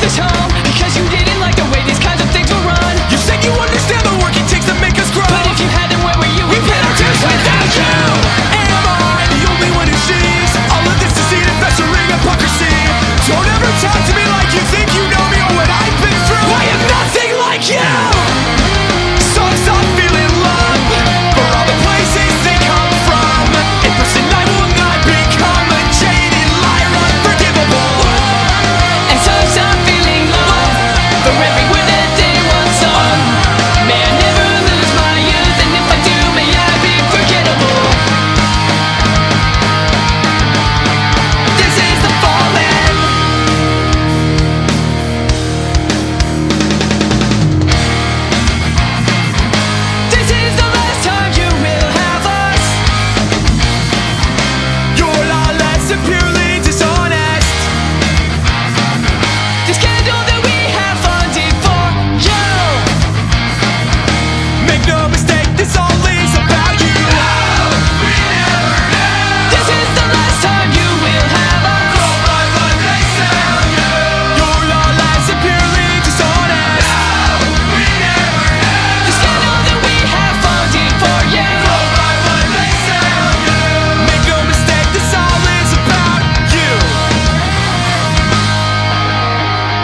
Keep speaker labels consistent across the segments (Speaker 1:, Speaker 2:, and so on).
Speaker 1: this home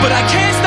Speaker 2: but I can't